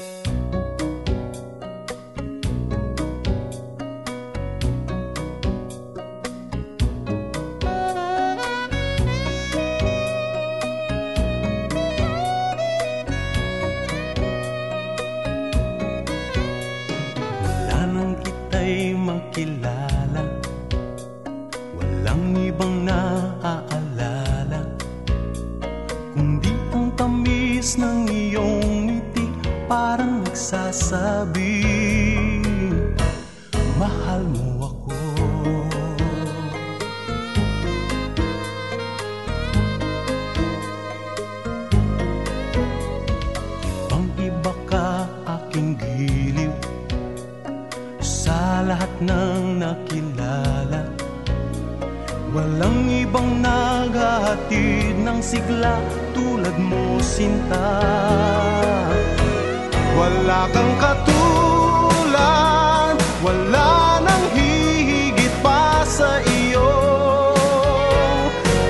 Wala nagsasabi Mahal mo ako. Ibang iba ka aking giliw sa lahat ng nakilala. Walang ibang naghahatid ng sigla tulad mo sinta Wala kang katulad, wala nang hihigit pa sa iyo.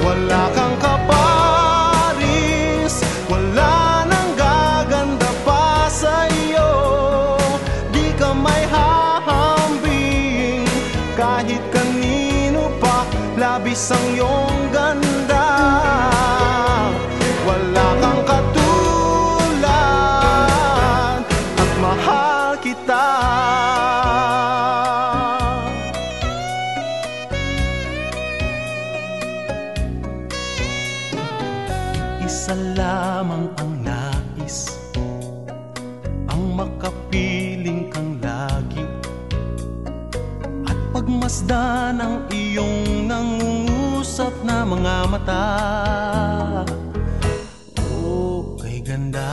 Wala kang kaparis, wala nang gaganda pa sa iyo. Di ka may hahambing kahit kanino pa Labis ang iyong ganda. Wala kang Isa lamang ang nais. Ang makapiling kang lagi. At pagmasdan ang iyong nangungusap na mga mata. Oh, kay ganda.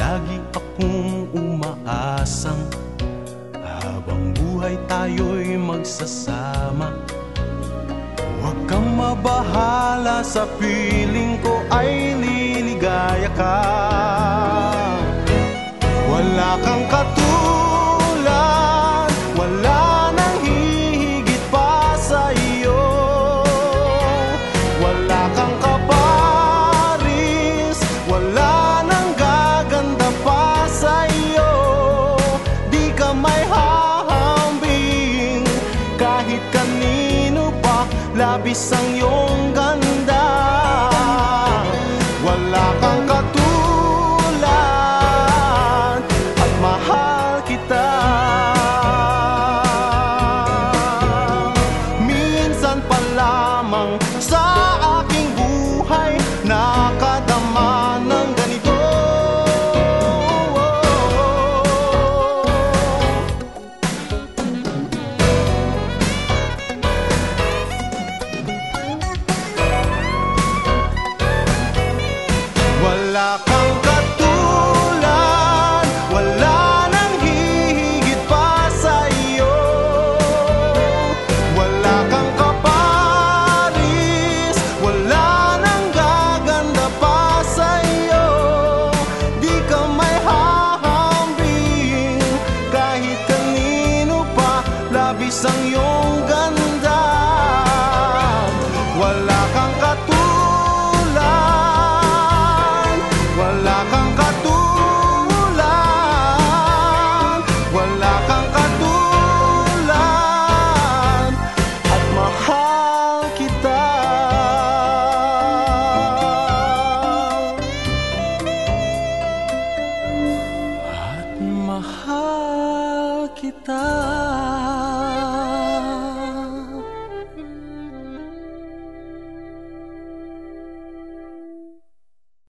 Lagi akong umaasang habang buhay tayo'y magsasama. Huwag kang mabahala sa piling Labis ang iyong ganda. Wala kang katulad